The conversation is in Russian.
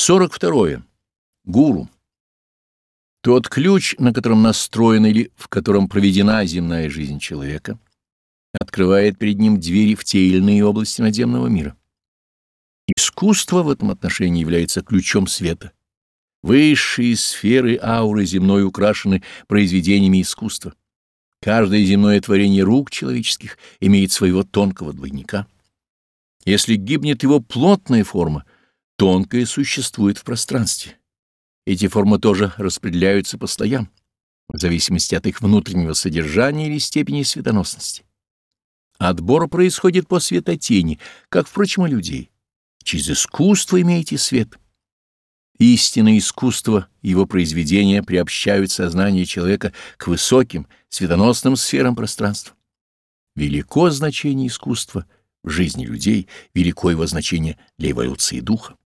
42. Гуру. Тот ключ, на котором настроена или в котором проведена земная жизнь человека, открывает перед ним двери в те или иные области надземного мира. Искусство в этом отношении является ключом света. Высшие сферы ауры земной украшены произведениями искусства. Каждое земное творение рук человеческих имеет своего тонкого двойника. Если гибнет его плотная форма — Тонкое существует в пространстве. Эти формы тоже распределяются по слоям, в зависимости от их внутреннего содержания или степени светоносности. Отбор происходит по светотени, как, впрочем, и людей. Через искусство имеете свет. Истинное искусство его произведения приобщают сознание человека к высоким, светоносным сферам пространства. Велико значение искусства в жизни людей, велико его значение для эволюции духа.